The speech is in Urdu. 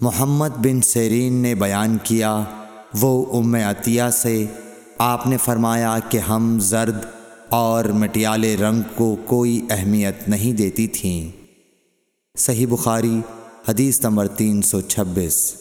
محمد بن سیرین نے بیان کیا، وہ ام عطیہ سے، آپ نے فرمایا کہ ہم زرد اور مٹیالے رنگ کو کوئی اہمیت نہیں دیتی تھیں۔ صحیح بخاری، حدیث نمبر تین سو چھبیس۔